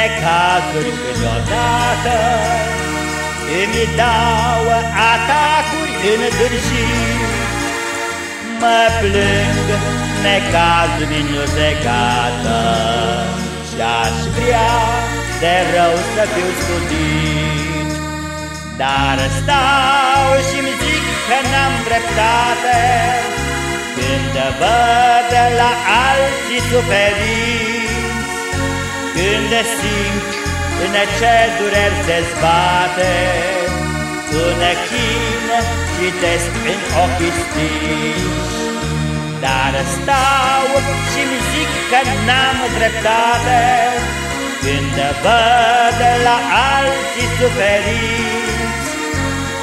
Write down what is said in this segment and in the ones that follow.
necazuri câteodată. Îmi dau atacuri în târziu Mă plâng necazuri nu se gata Și-aș vrea de rău să fiu studit Dar stau și-mi zic că n-am dreptate. Când văd la alții suferinți Când simt în ce dureri se zbate. Un chin citesc în ochii stinși. Dar stau și-mi zic că n-am dreptate. Când văd la alții suferinți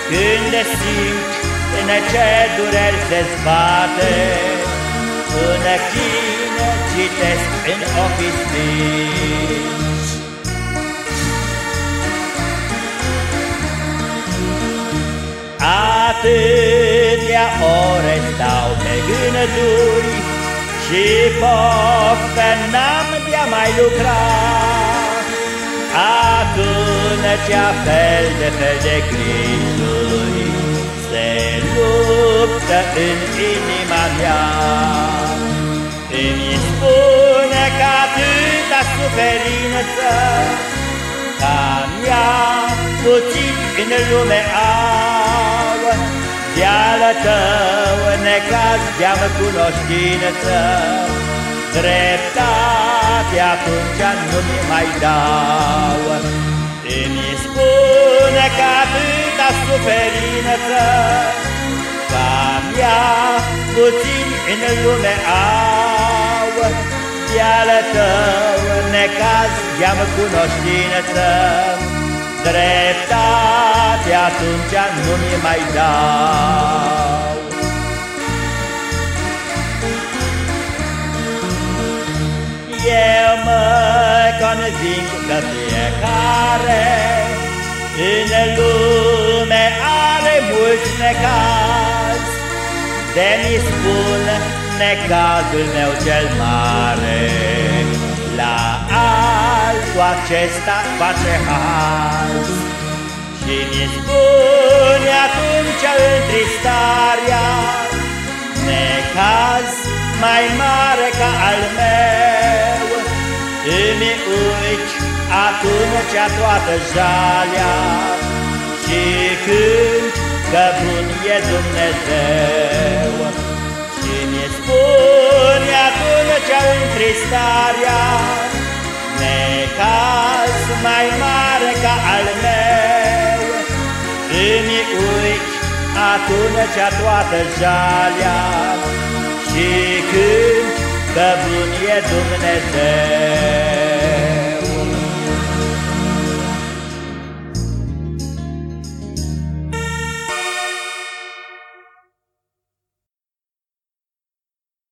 Când simt în ce dureri se zbate. Un chin citesc în ochii stinși Atâtea ore stau pe gânduri Și poftă n-am de-a mai lucra. Atunci fel de fel de grijuri Se luptă în inima mea Îmi spune că atâta suferință Ca mea puțin în lume au De-al tău necaz de-am cunoștință Dreptate atunci nu-mi mai dau. Îmi spune că atâta suferință Ca mea puțin în lume au De-al tău necaz de-am cunoștință Dreptate atunci nu-mi mai dau. Eu mă conving că fiecare În lume are mulți necaz De-mi spun necazul meu cel mare. La altul acesta face haz. Și mi spune atunci întristarea Necaz mai mare ca al meu. Îmi uiți atunci toată jalea Și când că bun e Dumnezeu întristarea Necaz mai mare ca al meu. Îmi uiți atunci toată jalea Și când că bun e Dumnezeu